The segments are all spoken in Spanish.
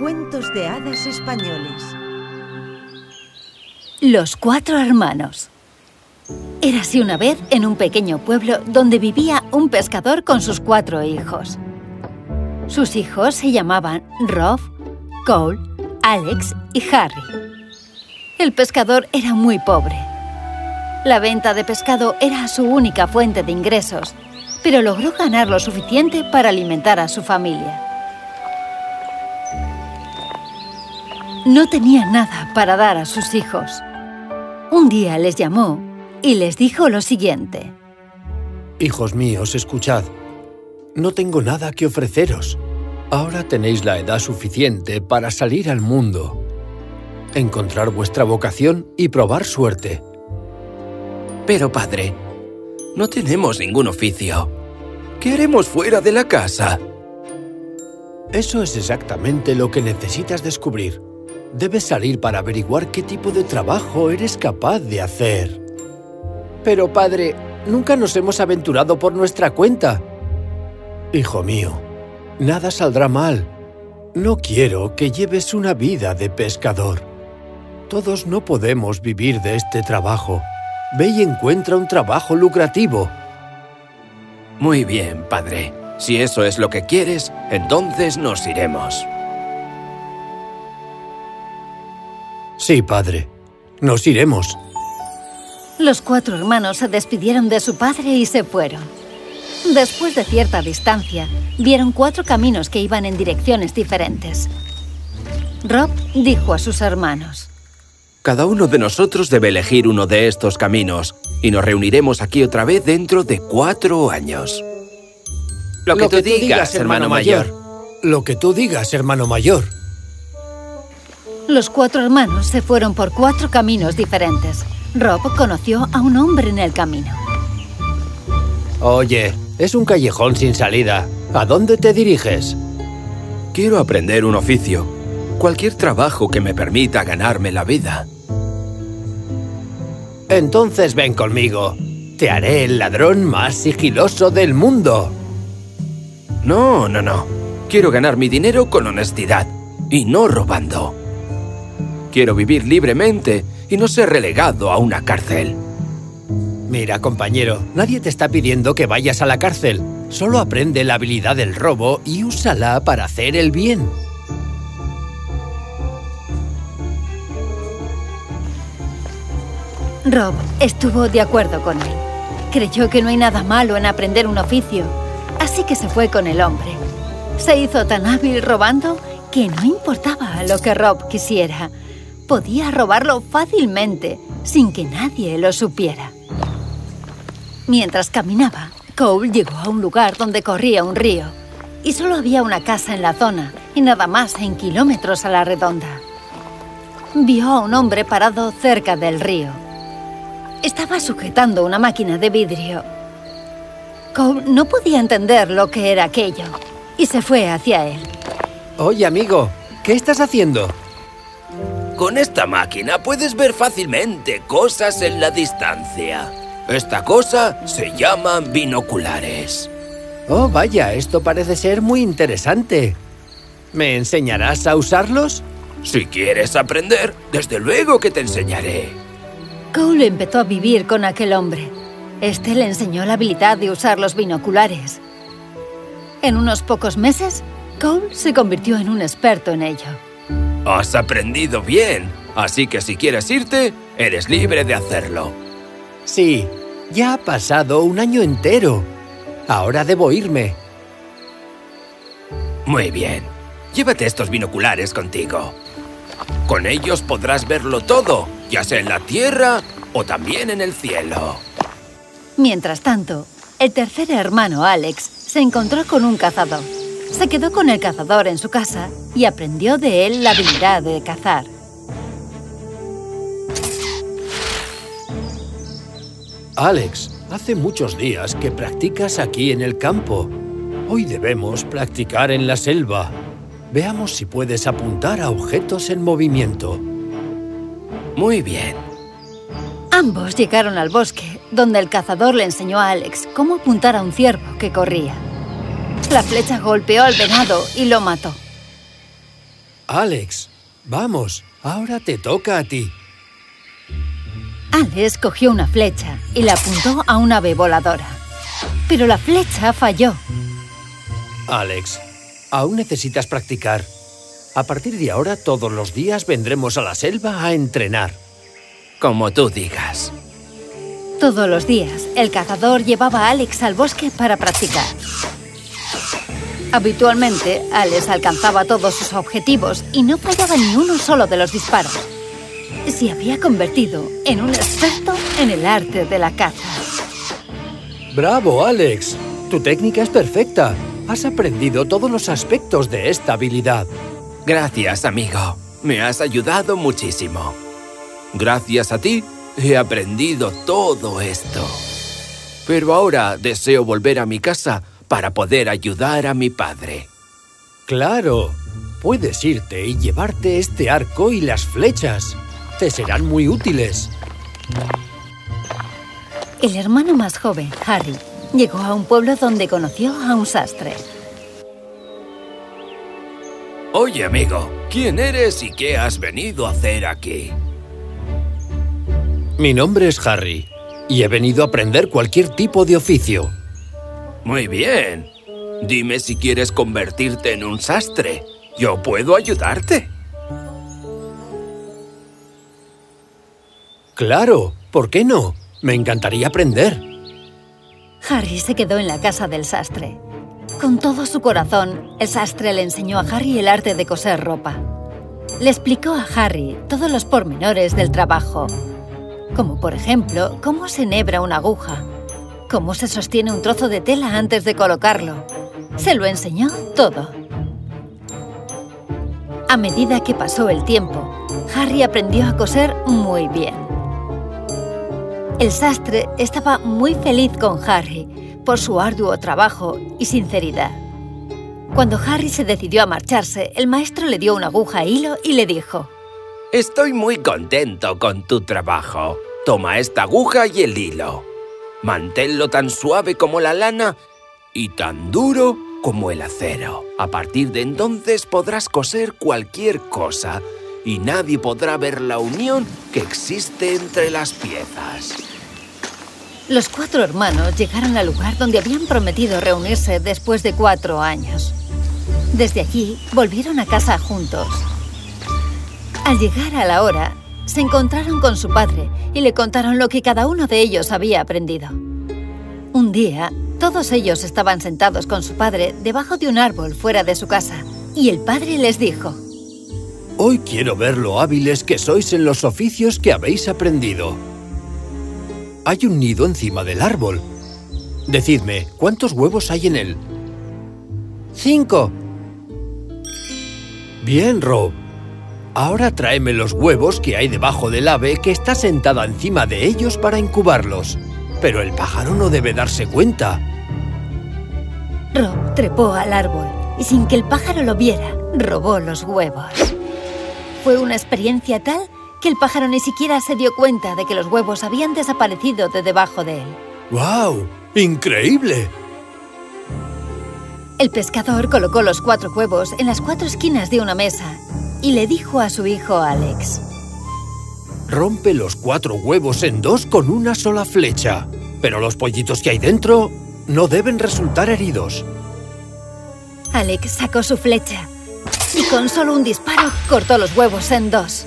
Cuentos de hadas españoles. Los cuatro hermanos. Érase una vez en un pequeño pueblo donde vivía un pescador con sus cuatro hijos. Sus hijos se llamaban Rob, Cole, Alex y Harry. El pescador era muy pobre. La venta de pescado era su única fuente de ingresos, pero logró ganar lo suficiente para alimentar a su familia. No tenía nada para dar a sus hijos. Un día les llamó y les dijo lo siguiente. Hijos míos, escuchad. No tengo nada que ofreceros. Ahora tenéis la edad suficiente para salir al mundo, encontrar vuestra vocación y probar suerte. Pero, padre, no tenemos ningún oficio. ¿Qué haremos fuera de la casa? Eso es exactamente lo que necesitas descubrir. Debes salir para averiguar qué tipo de trabajo eres capaz de hacer. Pero, padre, nunca nos hemos aventurado por nuestra cuenta. Hijo mío, nada saldrá mal. No quiero que lleves una vida de pescador. Todos no podemos vivir de este trabajo. Ve y encuentra un trabajo lucrativo. Muy bien, padre. Si eso es lo que quieres, entonces nos iremos. Sí, padre. Nos iremos. Los cuatro hermanos se despidieron de su padre y se fueron. Después de cierta distancia, vieron cuatro caminos que iban en direcciones diferentes. Rob dijo a sus hermanos. Cada uno de nosotros debe elegir uno de estos caminos y nos reuniremos aquí otra vez dentro de cuatro años. Lo que, tú, digas, hermano mayor. Lo que tú digas, hermano mayor. Los cuatro hermanos se fueron por cuatro caminos diferentes. Rob conoció a un hombre en el camino. Oye, es un callejón sin salida. ¿A dónde te diriges? Quiero aprender un oficio. Cualquier trabajo que me permita ganarme la vida. Entonces ven conmigo. Te haré el ladrón más sigiloso del mundo. No, no, no. Quiero ganar mi dinero con honestidad y no robando. Quiero vivir libremente y no ser relegado a una cárcel. Mira, compañero, nadie te está pidiendo que vayas a la cárcel. Solo aprende la habilidad del robo y úsala para hacer el bien. Rob estuvo de acuerdo con él. Creyó que no hay nada malo en aprender un oficio, así que se fue con el hombre. Se hizo tan hábil robando que no importaba lo que Rob quisiera. Podía robarlo fácilmente, sin que nadie lo supiera. Mientras caminaba, Cole llegó a un lugar donde corría un río. Y solo había una casa en la zona, y nada más en kilómetros a la redonda. Vio a un hombre parado cerca del río. Estaba sujetando una máquina de vidrio. Cole no podía entender lo que era aquello, y se fue hacia él. Oye, amigo, ¿qué estás haciendo? Con esta máquina puedes ver fácilmente cosas en la distancia. Esta cosa se llaman binoculares. Oh, vaya, esto parece ser muy interesante. ¿Me enseñarás a usarlos? Si quieres aprender, desde luego que te enseñaré. Cole empezó a vivir con aquel hombre. Este le enseñó la habilidad de usar los binoculares. En unos pocos meses, Cole se convirtió en un experto en ello. Has aprendido bien, así que si quieres irte, eres libre de hacerlo. Sí, ya ha pasado un año entero. Ahora debo irme. Muy bien. Llévate estos binoculares contigo. Con ellos podrás verlo todo, ya sea en la tierra o también en el cielo. Mientras tanto, el tercer hermano, Alex, se encontró con un cazador. Se quedó con el cazador en su casa y aprendió de él la habilidad de cazar. Alex, hace muchos días que practicas aquí en el campo. Hoy debemos practicar en la selva. Veamos si puedes apuntar a objetos en movimiento. Muy bien. Ambos llegaron al bosque, donde el cazador le enseñó a Alex cómo apuntar a un ciervo que corría. La flecha golpeó al venado y lo mató. Alex, vamos, ahora te toca a ti. Alex cogió una flecha y la apuntó a una ave voladora. Pero la flecha falló. Alex, aún necesitas practicar. A partir de ahora, todos los días vendremos a la selva a entrenar. Como tú digas. Todos los días, el cazador llevaba a Alex al bosque para practicar. Habitualmente, Alex alcanzaba todos sus objetivos y no fallaba ni uno solo de los disparos. Se había convertido en un experto en el arte de la caza. ¡Bravo, Alex! Tu técnica es perfecta. Has aprendido todos los aspectos de esta habilidad. Gracias, amigo. Me has ayudado muchísimo. Gracias a ti, he aprendido todo esto. Pero ahora deseo volver a mi casa para poder ayudar a mi padre. ¡Claro! Puedes irte y llevarte este arco y las flechas. Te serán muy útiles. El hermano más joven, Harry, llegó a un pueblo donde conoció a un sastre. Oye, amigo, ¿quién eres y qué has venido a hacer aquí? Mi nombre es Harry y he venido a aprender cualquier tipo de oficio. Muy bien. Dime si quieres convertirte en un sastre. Yo puedo ayudarte. Claro, ¿por qué no? Me encantaría aprender. Harry se quedó en la casa del sastre. Con todo su corazón, el sastre le enseñó a Harry el arte de coser ropa. Le explicó a Harry todos los pormenores del trabajo, como por ejemplo, cómo se enhebra una aguja, cómo se sostiene un trozo de tela antes de colocarlo. Se lo enseñó todo. A medida que pasó el tiempo, Harry aprendió a coser muy bien. El sastre estaba muy feliz con Harry por su arduo trabajo y sinceridad. Cuando Harry se decidió a marcharse, el maestro le dio una aguja e hilo y le dijo Estoy muy contento con tu trabajo. Toma esta aguja y el hilo. Manténlo tan suave como la lana y tan duro como el acero. A partir de entonces podrás coser cualquier cosa y nadie podrá ver la unión que existe entre las piezas. Los cuatro hermanos llegaron al lugar donde habían prometido reunirse después de cuatro años. Desde allí volvieron a casa juntos. Al llegar a la hora, se encontraron con su padre y le contaron lo que cada uno de ellos había aprendido. Un día, todos ellos estaban sentados con su padre debajo de un árbol fuera de su casa y el padre les dijo Hoy quiero ver lo hábiles que sois en los oficios que habéis aprendido. Hay un nido encima del árbol. Decidme, ¿cuántos huevos hay en él? Cinco. Bien, Rob. Ahora tráeme los huevos que hay debajo del ave que está sentada encima de ellos para incubarlos. Pero el pájaro no debe darse cuenta. Rob trepó al árbol y sin que el pájaro lo viera, robó los huevos. Fue una experiencia tal que el pájaro ni siquiera se dio cuenta de que los huevos habían desaparecido de debajo de él. ¡Guau! ¡Increíble! El pescador colocó los cuatro huevos en las cuatro esquinas de una mesa y le dijo a su hijo Alex Rompe los cuatro huevos en dos con una sola flecha. Pero los pollitos que hay dentro no deben resultar heridos. Alex sacó su flecha y con solo un disparo cortó los huevos en dos.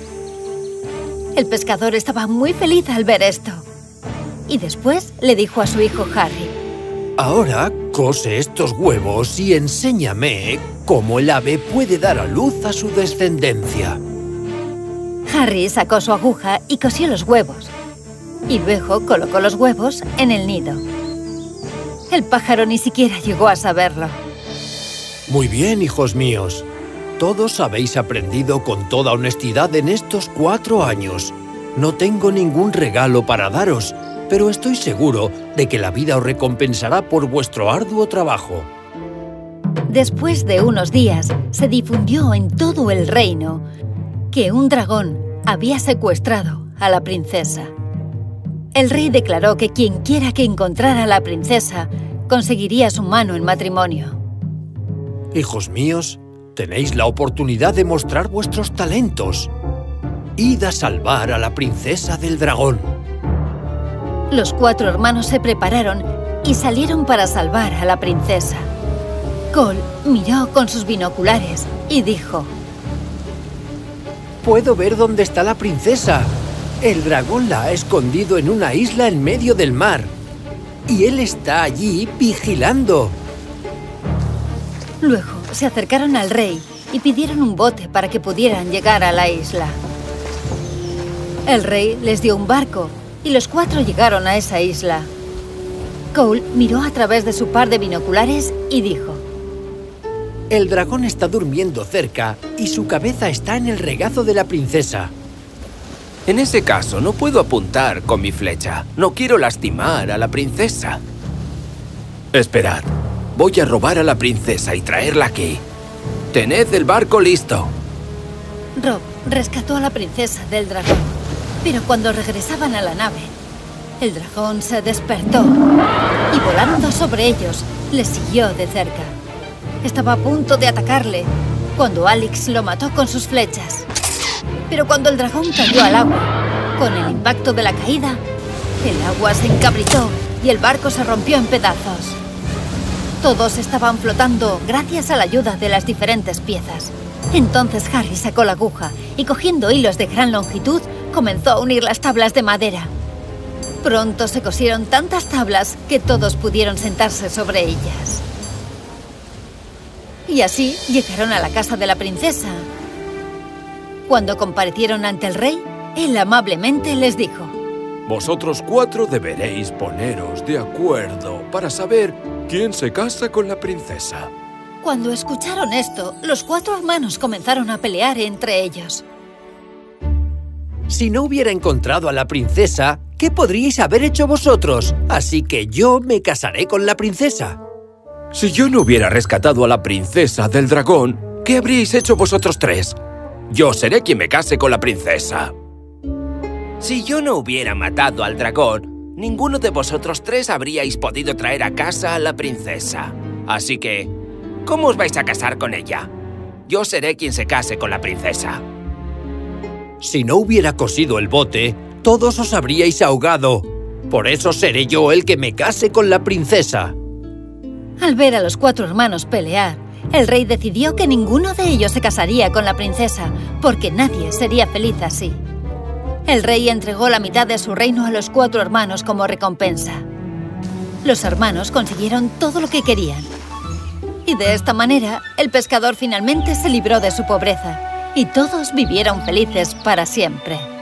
El pescador estaba muy feliz al ver esto. Y después le dijo a su hijo Harry Ahora cose estos huevos y enséñame cómo el ave puede dar a luz a su descendencia. Harry sacó su aguja y cosió los huevos. Y luego colocó los huevos en el nido. El pájaro ni siquiera llegó a saberlo. Muy bien, hijos míos. Todos habéis aprendido con toda honestidad en estos cuatro años. No tengo ningún regalo para daros, pero estoy seguro de que la vida os recompensará por vuestro arduo trabajo. Después de unos días, se difundió en todo el reino que un dragón había secuestrado a la princesa. El rey declaró que quien quiera que encontrara a la princesa conseguiría su mano en matrimonio. Hijos míos, Tenéis la oportunidad de mostrar vuestros talentos. Id a salvar a la princesa del dragón. Los cuatro hermanos se prepararon y salieron para salvar a la princesa. Cole miró con sus binoculares y dijo Puedo ver dónde está la princesa. El dragón la ha escondido en una isla en medio del mar. Y él está allí vigilando. Luego se acercaron al rey y pidieron un bote para que pudieran llegar a la isla. El rey les dio un barco y los cuatro llegaron a esa isla. Cole miró a través de su par de binoculares y dijo El dragón está durmiendo cerca y su cabeza está en el regazo de la princesa. En ese caso, no puedo apuntar con mi flecha. No quiero lastimar a la princesa. Esperad. Voy a robar a la princesa y traerla aquí. Tened el barco listo. Rob rescató a la princesa del dragón. Pero cuando regresaban a la nave, el dragón se despertó y volando sobre ellos, les siguió de cerca. Estaba a punto de atacarle cuando Alex lo mató con sus flechas. Pero cuando el dragón cayó al agua, con el impacto de la caída, el agua se encabritó y el barco se rompió en pedazos. Todos estaban flotando gracias a la ayuda de las diferentes piezas. Entonces Harry sacó la aguja y cogiendo hilos de gran longitud, comenzó a unir las tablas de madera. Pronto se cosieron tantas tablas que todos pudieron sentarse sobre ellas. Y así llegaron a la casa de la princesa. Cuando comparecieron ante el rey, él amablemente les dijo Vosotros cuatro deberéis poneros de acuerdo para saber quién se casa con la princesa. Cuando escucharon esto, los cuatro hermanos comenzaron a pelear entre ellos. Si no hubiera encontrado a la princesa, ¿qué podríais haber hecho vosotros? Así que yo me casaré con la princesa. Si yo no hubiera rescatado a la princesa del dragón, ¿qué habríais hecho vosotros tres? Yo seré quien me case con la princesa. Si yo no hubiera matado al dragón, ninguno de vosotros tres habríais podido traer a casa a la princesa. Así que, ¿cómo os vais a casar con ella? Yo seré quien se case con la princesa. Si no hubiera cosido el bote, todos os habríais ahogado. Por eso seré yo el que me case con la princesa. Al ver a los cuatro hermanos pelear, el rey decidió que ninguno de ellos se casaría con la princesa, porque nadie sería feliz así. El rey entregó la mitad de su reino a los cuatro hermanos como recompensa. Los hermanos consiguieron todo lo que querían. Y de esta manera, el pescador finalmente se libró de su pobreza y todos vivieron felices para siempre.